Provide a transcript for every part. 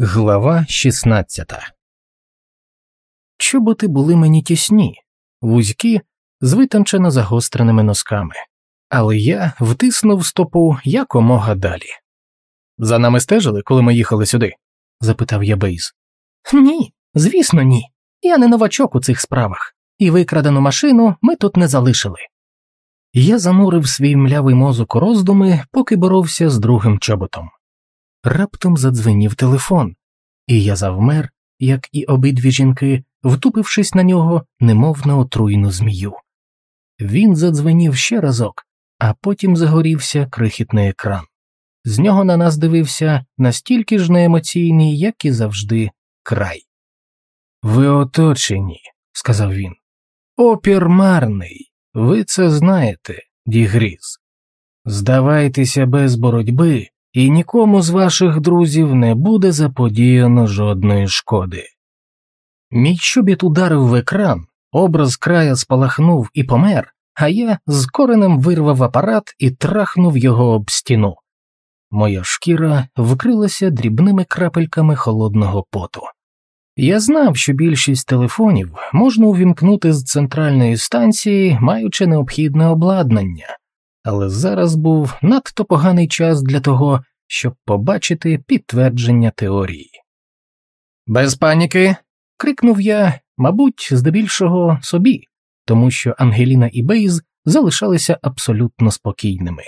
Глава 16 Чоботи були мені тісні, вузькі, з витончено загостреними носками, але я втиснув стопу якомога далі. За нами стежили, коли ми їхали сюди? запитав я Бейз. Ні, звісно, ні. Я не новачок у цих справах, і викрадену машину ми тут не залишили. Я занурив свій млявий мозок у роздуми, поки боровся з другим чоботом. Раптом задзвенів телефон, і я завмер, як і обидві жінки, втупившись на нього, немов на отруйну змію. Він задзвенів ще разок, а потім загорівся крихітний екран. З нього на нас дивився настільки ж неемоційний, як і завжди, край. Ви оточені, сказав він. Опір марний, ви це знаєте, Дігріз. Здавайтеся без боротьби, і нікому з ваших друзів не буде заподіяно жодної шкоди. Мій чобіт ударив в екран, образ края спалахнув і помер, а я з коренем вирвав апарат і трахнув його об стіну. Моя шкіра вкрилася дрібними крапельками холодного поту. Я знав, що більшість телефонів можна увімкнути з центральної станції, маючи необхідне обладнання, але зараз був надто поганий час для того, щоб побачити підтвердження теорії. Без паніки. крикнув я, мабуть, здебільшого собі, тому що Ангеліна і Бейз залишалися абсолютно спокійними.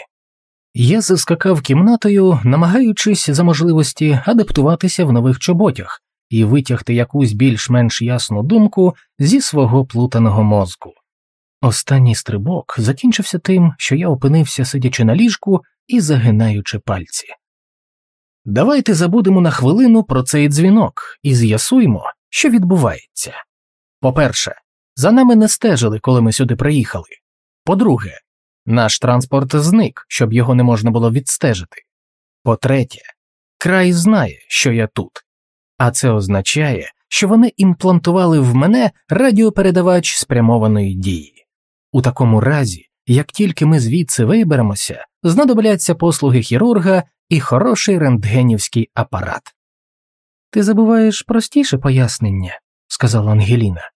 Я заскакав кімнатою, намагаючись за можливості адаптуватися в нових чоботях і витягти якусь більш-менш ясну думку зі свого плутаного мозку. Останній стрибок закінчився тим, що я опинився сидячи на ліжку і загинаючи пальці. Давайте забудемо на хвилину про цей дзвінок і з'ясуємо, що відбувається. По-перше, за нами не стежили, коли ми сюди приїхали. По-друге, наш транспорт зник, щоб його не можна було відстежити. По-третє, край знає, що я тут, а це означає, що вони імплантували в мене радіопередавач спрямованої дії. У такому разі, як тільки ми звідси виберемося, знадобляться послуги хірурга і хороший рентгенівський апарат. Ти забуваєш простіше пояснення, сказала Ангеліна.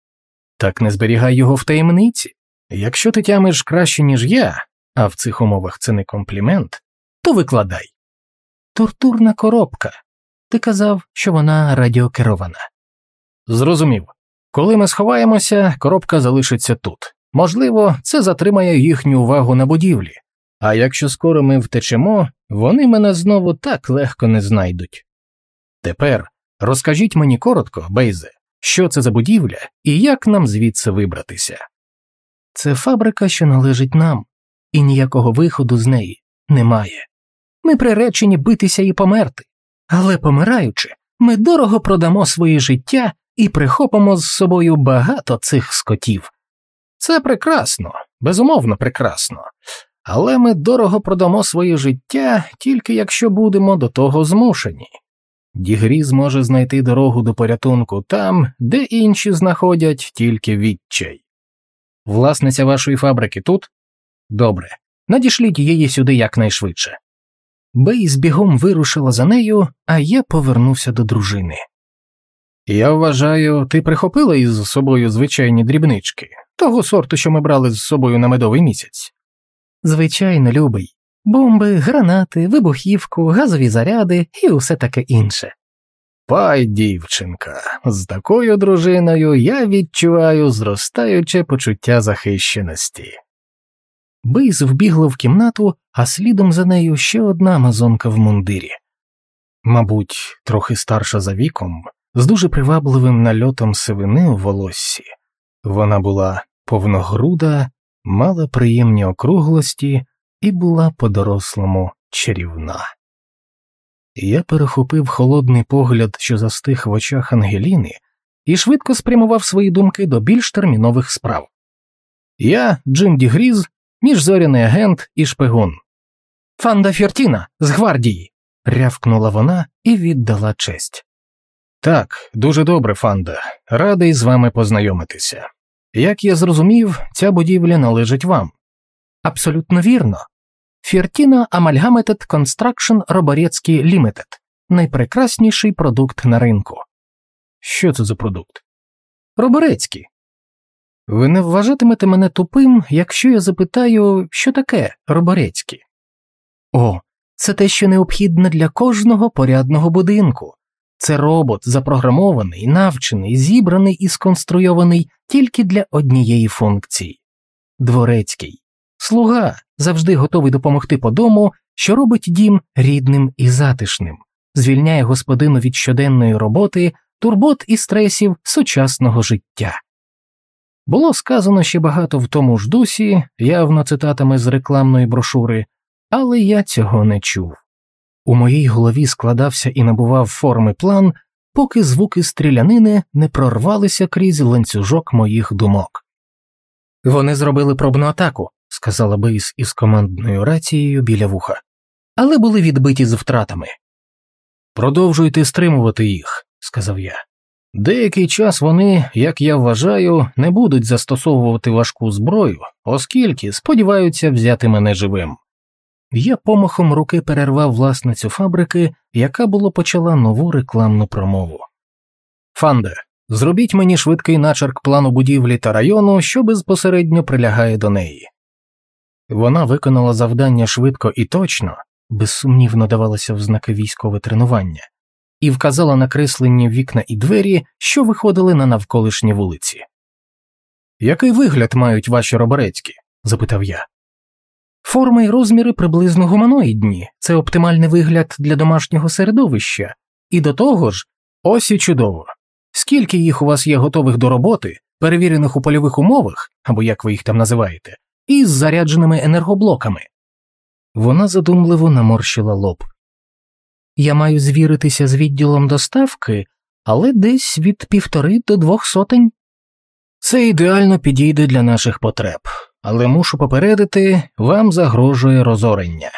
Так не зберігай його в таємниці. Якщо ти тямиш краще, ніж я, а в цих умовах це не комплімент, то викладай. Тортурна коробка. Ти казав, що вона радіокерована. Зрозумів. Коли ми сховаємося, коробка залишиться тут. Можливо, це затримає їхню увагу на будівлі, а якщо скоро ми втечемо, вони мене знову так легко не знайдуть. Тепер розкажіть мені коротко, Бейзе, що це за будівля і як нам звідси вибратися. Це фабрика, що належить нам, і ніякого виходу з неї немає. Ми приречені битися і померти, але помираючи, ми дорого продамо своє життя і прихопимо з собою багато цих скотів. Це прекрасно, безумовно прекрасно, але ми дорого продамо своє життя тільки якщо будемо до того змушені. Дігрі зможе знайти дорогу до порятунку там, де інші знаходять тільки відчай. Власниця вашої фабрики тут? Добре, надішліть її сюди якнайшвидше. Бей бігом вирушила за нею, а я повернувся до дружини. Я вважаю, ти прихопила із собою звичайні дрібнички, того сорту, що ми брали з собою на медовий місяць. Звичайно, любий. Бомби, гранати, вибухівку, газові заряди і усе таке інше. Пай, дівчинка, з такою дружиною я відчуваю зростаюче почуття захищеності. Бейз вбігла в кімнату, а слідом за нею ще одна амазонка в мундирі. Мабуть, трохи старша за віком, з дуже привабливим нальотом сивини у волоссі. Вона була повногруда, мала приємні округлості і була по-дорослому чарівна. Я перехопив холодний погляд, що застиг в очах Ангеліни, і швидко спрямував свої думки до більш термінових справ. Я, Джим Дігріз, міжзоряний агент і шпигун. Фанда Фертіна з гвардії. рявкнула вона і віддала честь. Так, дуже добре, Фанда. Радий з вами познайомитися. Як я зрозумів, ця будівля належить вам. Абсолютно вірно. Фертіна Amalgamated Construction Роборецький Limited. найпрекрасніший продукт на ринку. Що це за продукт? Роборецький. Ви не вважатимете мене тупим, якщо я запитаю, що таке роборецькі? О, це те, що необхідне для кожного порядного будинку. Це робот, запрограмований, навчений, зібраний і сконструйований тільки для однієї функції. Дворецький слуга завжди готовий допомогти по дому, що робить дім рідним і затишним, звільняє господину від щоденної роботи, турбот і стресів сучасного життя. Було сказано ще багато в тому ж дусі, явно цитатами з рекламної брошури, але я цього не чув. У моїй голові складався і набував форми план, поки звуки стрілянини не прорвалися крізь ланцюжок моїх думок. Вони зробили пробну атаку, сказала Бейс із командною рацією біля вуха, але були відбиті з втратами. Продовжуйте стримувати їх, сказав я. Деякий час вони, як я вважаю, не будуть застосовувати важку зброю, оскільки сподіваються взяти мене живим. Я помахом руки перервав власницю фабрики, яка було почала нову рекламну промову. Фанде, зробіть мені швидкий начерк плану будівлі та району, що безпосередньо прилягає до неї. Вона виконала завдання швидко і точно, безсумнівно давалося в знаки військове тренування, і вказала на креслені вікна і двері, що виходили на навколишні вулиці. Який вигляд мають ваші роборецькі? запитав я. Форма і розміри приблизно гуманоїдні, це оптимальний вигляд для домашнього середовища, і до того ж, ось і чудово. Скільки їх у вас є готових до роботи, перевірених у польових умовах, або як ви їх там називаєте, із зарядженими енергоблоками. Вона задумливо наморщила лоб. Я маю звіритися з відділом доставки, але десь від півтори до двох сотень. Це ідеально підійде для наших потреб, але мушу попередити, вам загрожує розорення.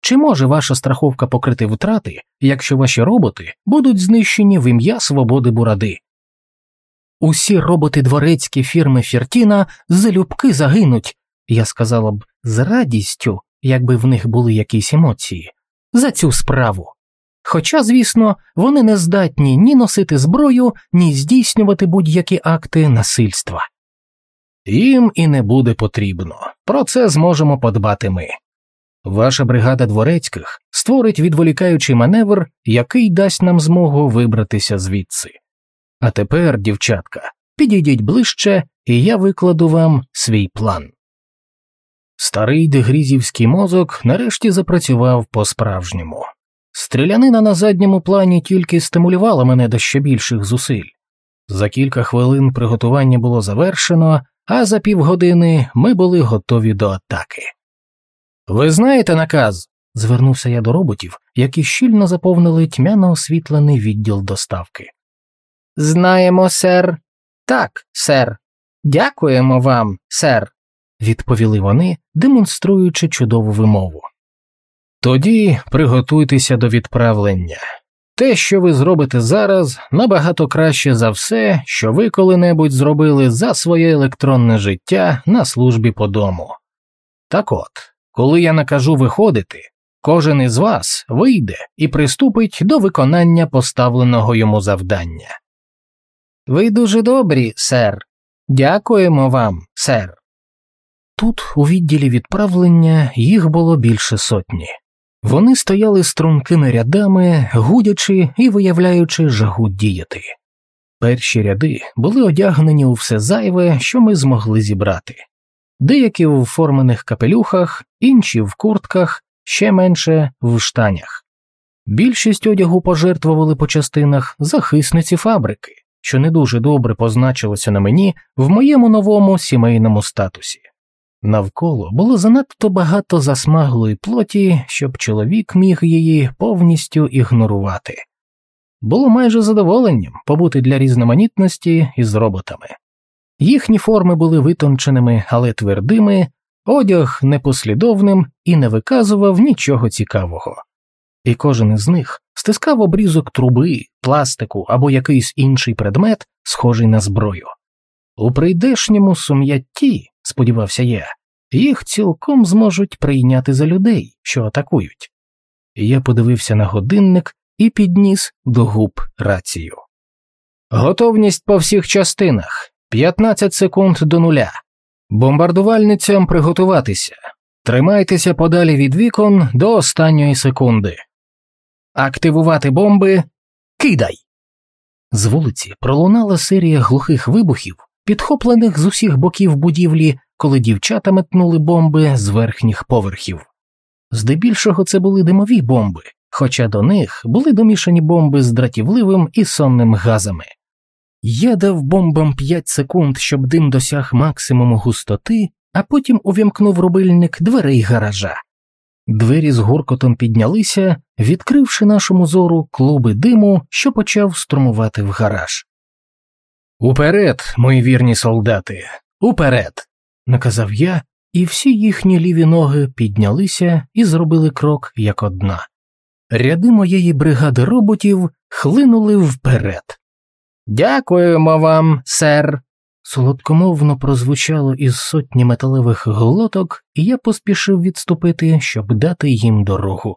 Чи може ваша страховка покрити втрати, якщо ваші роботи будуть знищені в ім'я свободи буради? Усі роботи дворецькі фірми Фіртіна залюбки загинуть, я сказала б з радістю, якби в них були якісь емоції, за цю справу. Хоча, звісно, вони не здатні ні носити зброю, ні здійснювати будь-які акти насильства. Їм і не буде потрібно, про це зможемо подбати ми. Ваша бригада дворецьких створить відволікаючий маневр, який дасть нам змогу вибратися звідси. А тепер, дівчатка, підійдіть ближче, і я викладу вам свій план. Старий дегрізівський мозок нарешті запрацював по справжньому. Стрілянина на задньому плані тільки стимулювала мене до ще більших зусиль. За кілька хвилин приготування було завершено, а за півгодини ми були готові до атаки. Ви знаєте наказ? звернувся я до роботів, які щільно заповнили тьмяно освітлений відділ доставки. Знаємо, сер. Так, сер. Дякуємо вам, сер, відповіли вони, демонструючи чудову вимову. Тоді приготуйтеся до відправлення. Те, що ви зробите зараз, набагато краще за все, що ви коли-небудь зробили за своє електронне життя на службі по дому. Так от, коли я накажу виходити, кожен із вас вийде і приступить до виконання поставленого йому завдання. Ви дуже добрі, сер. Дякуємо вам, сер. Тут, у відділі відправлення, їх було більше сотні. Вони стояли стрункими рядами, гудячи і виявляючи жагу діяти. Перші ряди були одягнені у все зайве, що ми змогли зібрати, деякі в формених капелюхах, інші в куртках, ще менше в штанях. Більшість одягу пожертвували по частинах захисниці фабрики, що не дуже добре позначилося на мені в моєму новому сімейному статусі. Навколо було занадто багато засмаглої плоті, щоб чоловік міг її повністю ігнорувати. Було майже задоволенням побути для різноманітності із роботами. Їхні форми були витонченими, але твердими, одяг непослідовним і не виказував нічого цікавого. І кожен із них стискав обрізок труби, пластику або якийсь інший предмет, схожий на зброю. У прийдешньому сум'ятті сподівався я, їх цілком зможуть прийняти за людей, що атакують. Я подивився на годинник і підніс до губ рацію. Готовність по всіх частинах 15 секунд до нуля. Бомбардувальницям приготуватися. Тримайтеся подалі від вікон до останньої секунди. Активувати бомби. Кидай. З вулиці пролунала серія глухих вибухів, підхоплених з усіх боків будівлі, коли дівчата метнули бомби з верхніх поверхів. Здебільшого це були димові бомби, хоча до них були домішані бомби з дратівливим і сонним газами. Я дав бомбам 5 секунд, щоб дим досяг максимуму густоти, а потім увімкнув рубильник дверей гаража. Двері з гуркотом піднялися, відкривши нашому зору клуби диму, що почав струмувати в гараж. Уперед, мої вірні солдати, уперед, наказав я, і всі їхні ліві ноги піднялися і зробили крок як одна. Ряди моєї бригади роботів хлинули вперед. Дякуємо вам, сер. Солодкомовно прозвучало із сотні металевих глоток, і я поспішив відступити, щоб дати їм дорогу.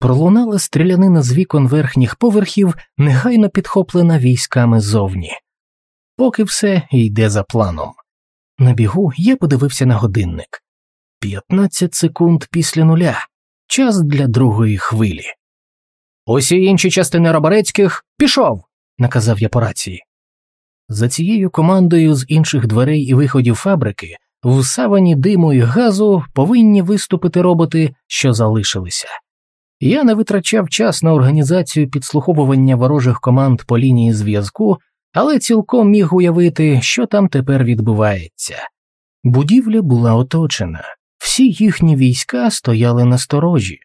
Пролунала стрілянина з вікон верхніх поверхів, негайно підхоплена військами зовні. Поки все йде за планом. На бігу я подивився на годинник 15 секунд після нуля, час для другої хвилі. Усі інші частини Роборецьких пішов, наказав я по рації. За цією командою з інших дверей і виходів фабрики в савані диму і газу повинні виступити роботи, що залишилися. Я не витрачав час на організацію підслуховування ворожих команд по лінії зв'язку, але цілком міг уявити, що там тепер відбувається. Будівля була оточена, всі їхні війська стояли на сторожі,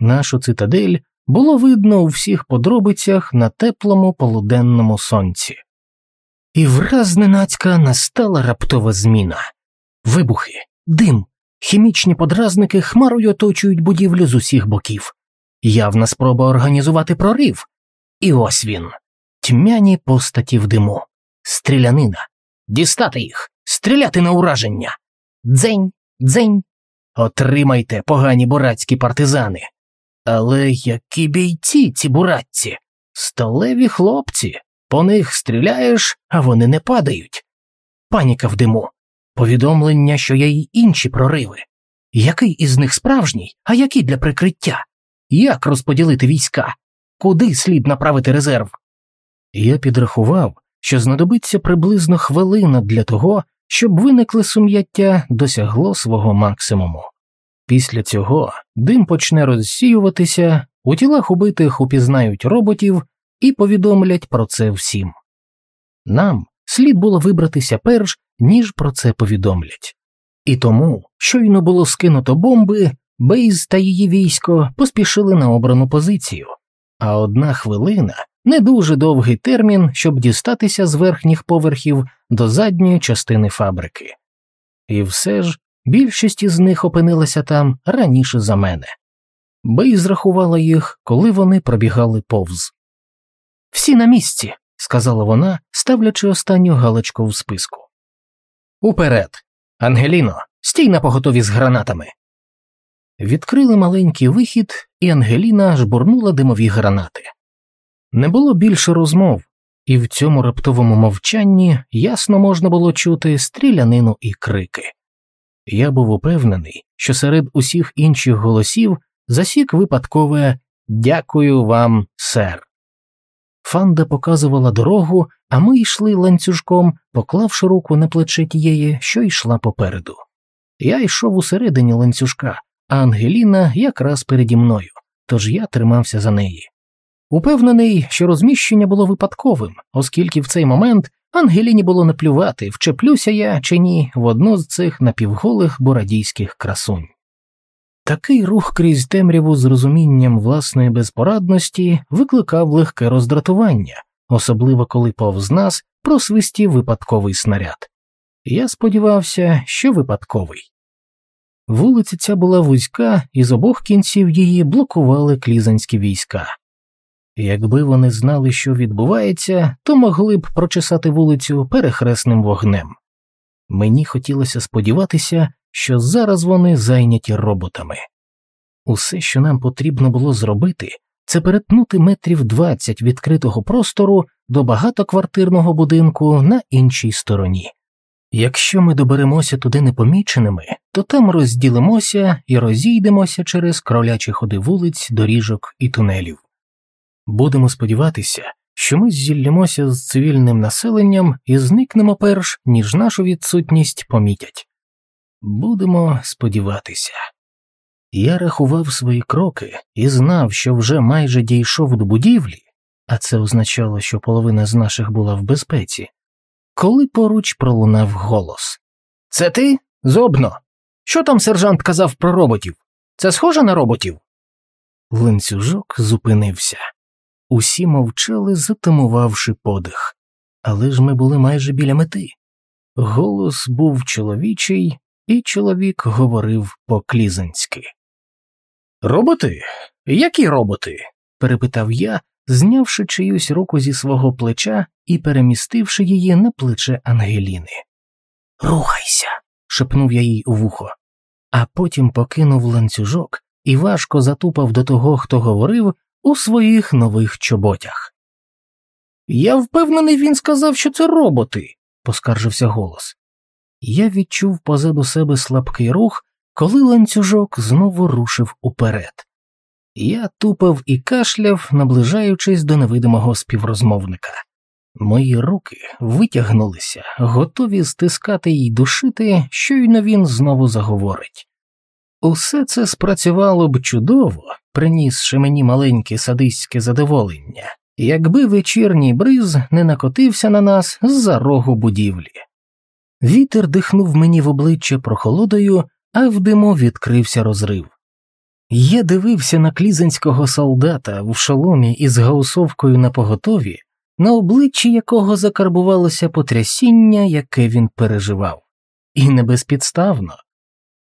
нашу цитадель було видно у всіх подробицях на теплому полуденному сонці. І враз зненацька настала раптова зміна вибухи, дим, хімічні подразники хмарою оточують будівлю з усіх боків, явна спроба організувати прорив. І ось він тьмяні постаті в диму, стрілянина, дістати їх, стріляти на ураження. Дзень, дзень. Отримайте, погані бурацькі партизани. Але які бійці ці буратці, сталеві хлопці. По них стріляєш, а вони не падають. Паніка в диму, повідомлення, що є й інші прориви. Який із них справжній, а який для прикриття? Як розподілити війська? Куди слід направити резерв? Я підрахував, що знадобиться приблизно хвилина для того, щоб виникле сум'яття досягло свого максимуму. Після цього дим почне розсіюватися, у тілах убитих упізнають роботів і повідомлять про це всім. Нам слід було вибратися перш, ніж про це повідомлять. І тому, щойно було скинуто бомби, Бейз та її військо поспішили на обрану позицію, а одна хвилина не дуже довгий термін, щоб дістатися з верхніх поверхів до задньої частини фабрики. І все ж більшість із них опинилася там раніше за мене. Бейз рахувала їх, коли вони пробігали повз. Всі на місці, сказала вона, ставлячи останню галочку в списку. Уперед, Ангеліно, стій на поготові з гранатами. Відкрили маленький вихід, і Ангеліна жбурнула димові гранати. Не було більше розмов, і в цьому раптовому мовчанні ясно можна було чути стрілянину і крики. Я був упевнений, що серед усіх інших голосів засік випадкове Дякую вам, сер. Фанда показувала дорогу, а ми йшли ланцюжком, поклавши руку на плече тієї, що йшла попереду. Я йшов усередині ланцюжка, а Ангеліна якраз переді мною, тож я тримався за неї. Упевнений, що розміщення було випадковим, оскільки в цей момент Ангеліні було наплювати, вчеплюся я чи ні в одну з цих напівголих борадійських красунь. Такий рух крізь темряву з розумінням власної безпорадності викликав легке роздратування, особливо коли повз нас просвистів випадковий снаряд. Я сподівався, що випадковий. Вулиця ця була вузька, і з обох кінців її блокували клізанські війська. Якби вони знали, що відбувається, то могли б прочесати вулицю перехресним вогнем. Мені хотілося сподіватися, що зараз вони зайняті роботами. Усе, що нам потрібно було зробити, це перетнути метрів двадцять відкритого простору до багатоквартирного будинку на іншій стороні. Якщо ми доберемося туди непоміченими, то там розділимося і розійдемося через кролячі ходи вулиць, доріжок і тунелів. Будемо сподіватися, що ми зіллімося з цивільним населенням і зникнемо перш, ніж нашу відсутність помітять. Будемо сподіватися. Я рахував свої кроки і знав, що вже майже дійшов до будівлі, а це означало, що половина з наших була в безпеці, коли поруч пролунав голос Це ти? Зобно. Що там сержант казав про роботів? Це схоже на роботів? Ланцюжок зупинився. Усі мовчали, затамувавши подих, але ж ми були майже біля мети. Голос був чоловічий, і чоловік говорив по клізанськи. Роботи? Які роботи? перепитав я, знявши чиюсь руку зі свого плеча і перемістивши її на плече Ангеліни. Рухайся, шепнув я їй у вухо, а потім покинув ланцюжок і важко затупав до того, хто говорив, у своїх нових чоботях. Я впевнений, він сказав, що це роботи, поскаржився голос. Я відчув позаду себе слабкий рух, коли ланцюжок знову рушив уперед. Я тупав і кашляв, наближаючись до невидимого співрозмовника. Мої руки витягнулися, готові стискати й душити, щойно він знову заговорить. Усе це спрацювало б чудово, принісши мені маленьке садистське задоволення, якби вечірній бриз не накотився на нас з за рогу будівлі. Вітер дихнув мені в обличчя прохолодою, а в диму відкрився розрив. Я дивився на клізанського солдата в шоломі із гаусовкою на поготові, на обличчі якого закарбувалося потрясіння, яке він переживав, і не безпідставно.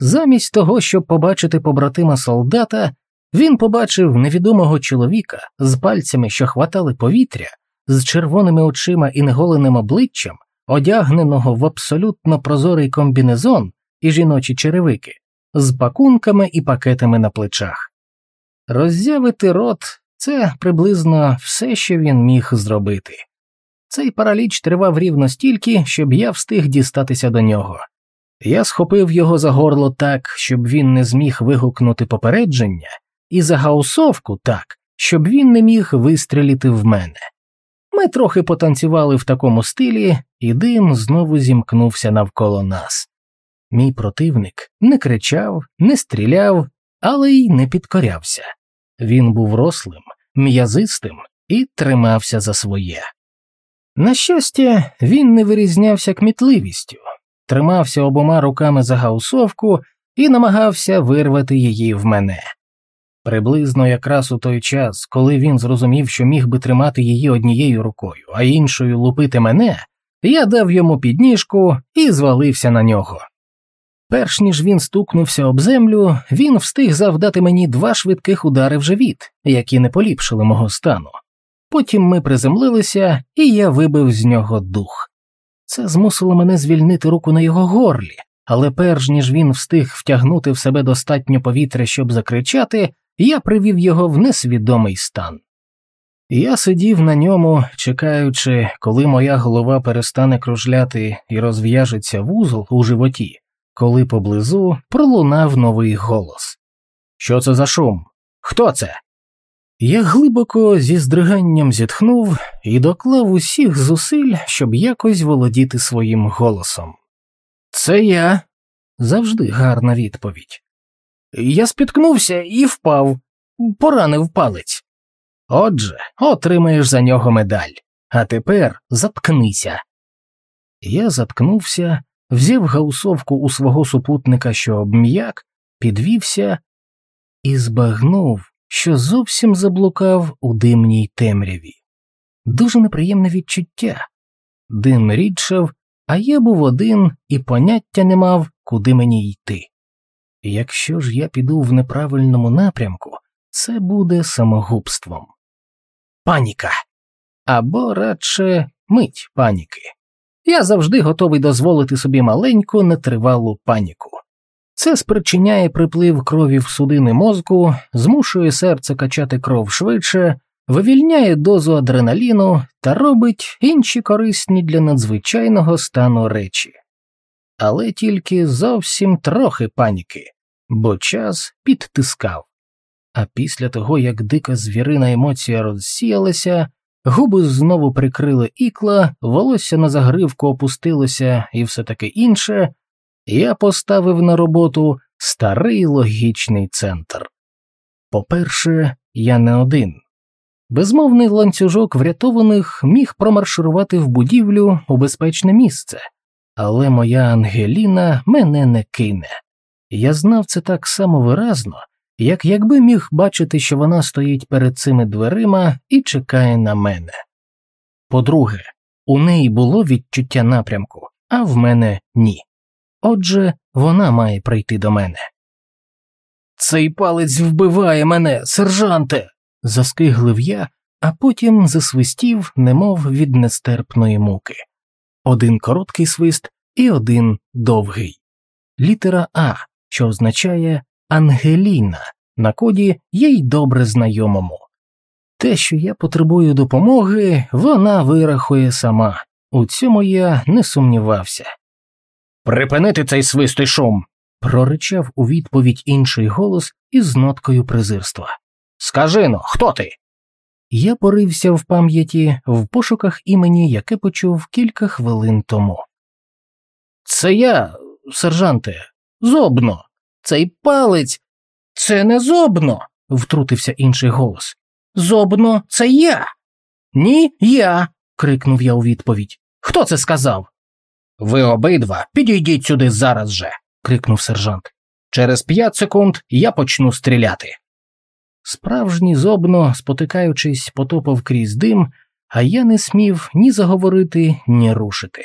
Замість того, щоб побачити побратима солдата, він побачив невідомого чоловіка з пальцями, що хватали повітря, з червоними очима і неголеним обличчям, одягненого в абсолютно прозорий комбінезон і жіночі черевики, з пакунками і пакетами на плечах. Роззявити рот це приблизно все, що він міг зробити. Цей параліч тривав рівно стільки, щоб я встиг дістатися до нього. Я схопив його за горло так, щоб він не зміг вигукнути попередження, і за гаусовку так, щоб він не міг вистрілити в мене. Ми трохи потанцювали в такому стилі, і дим знову зімкнувся навколо нас. Мій противник не кричав, не стріляв, але й не підкорявся. Він був рослим, м'язистим і тримався за своє. На щастя, він не вирізнявся кмітливістю, тримався обома руками за гаусовку і намагався вирвати її в мене. Приблизно якраз у той час, коли він зрозумів, що міг би тримати її однією рукою, а іншою лупити мене, я дав йому підніжку і звалився на нього. Перш ніж він стукнувся об землю, він встиг завдати мені два швидких удари в живіт, які не поліпшили мого стану. Потім ми приземлилися, і я вибив з нього дух. Це змусило мене звільнити руку на його горлі, але перш ніж він встиг втягнути в себе достатньо повітря, щоб закричати, я привів його в несвідомий стан. Я сидів на ньому, чекаючи, коли моя голова перестане кружляти і розв'яжеться вузол у животі, коли поблизу пролунав новий голос. Що це за шум? Хто це? Я глибоко зі здриганням зітхнув і доклав усіх зусиль, щоб якось володіти своїм голосом. Це я завжди гарна відповідь. Я спіткнувся і впав, поранив палець. Отже, отримаєш за нього медаль, а тепер заткнися. Я заткнувся, взяв гаусовку у свого супутника, що обм'як, підвівся і збагнув, що зовсім заблукав у димній темряві. Дуже неприємне відчуття. Дим рідшав, а я був один і поняття не мав, куди мені йти. Якщо ж я піду в неправильному напрямку, це буде самогубством. Паніка або радше мить паніки. Я завжди готовий дозволити собі маленьку нетривалу паніку. Це спричиняє приплив крові в судини мозку, змушує серце качати кров швидше, вивільняє дозу адреналіну та робить інші корисні для надзвичайного стану речі. Але тільки зовсім трохи паніки, бо час підтискав. А після того, як дика звірина емоція розсіялася, губи знову прикрили ікла, волосся на загривку опустилося і все таке інше, я поставив на роботу старий логічний центр. По-перше, я не один. Безмовний ланцюжок врятованих міг промарширувати в будівлю у безпечне місце, але моя Ангеліна мене не кине. Я знав це так само виразно, як якби міг бачити, що вона стоїть перед цими дверима і чекає на мене. По-друге, у неї було відчуття напрямку, а в мене ні. Отже, вона має прийти до мене. Цей палець вбиває мене, сержанте. заскиглив я, а потім засвистів, немов від нестерпної муки. Один короткий свист і один довгий. Літера А, що означає Ангеліна, на коді їй добре знайомому. Те, що я потребую допомоги, вона вирахує сама. У цьому я не сумнівався. Припинити цей свист і шум. проричав у відповідь інший голос із ноткою презирства. Скажи но, хто ти? Я порився в пам'яті в пошуках імені, яке почув кілька хвилин тому. Це я, сержанте, зобно, цей палець. Це не зобно, втрутився інший голос. Зобно, це я. Ні, я. крикнув я у відповідь. Хто це сказав? Ви обидва підійдіть сюди зараз же, крикнув сержант. Через п'ять секунд я почну стріляти. Справжній зобно, спотикаючись, потопав крізь дим, а я не смів ні заговорити, ні рушити.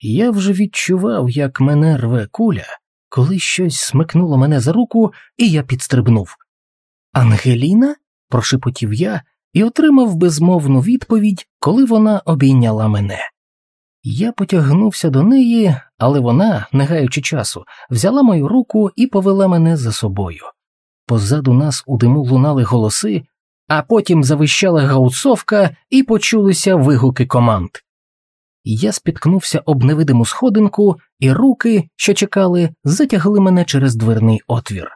Я вже відчував, як мене рве куля, коли щось смикнуло мене за руку, і я підстрибнув. Ангеліна? прошепотів я і отримав безмовну відповідь, коли вона обійняла мене. Я потягнувся до неї, але вона, не гаючи часу, взяла мою руку і повела мене за собою. Позаду нас у диму лунали голоси, а потім завищала гауцовка і почулися вигуки команд. Я спіткнувся об невидиму сходинку, і руки, що чекали, затягли мене через дверний отвір.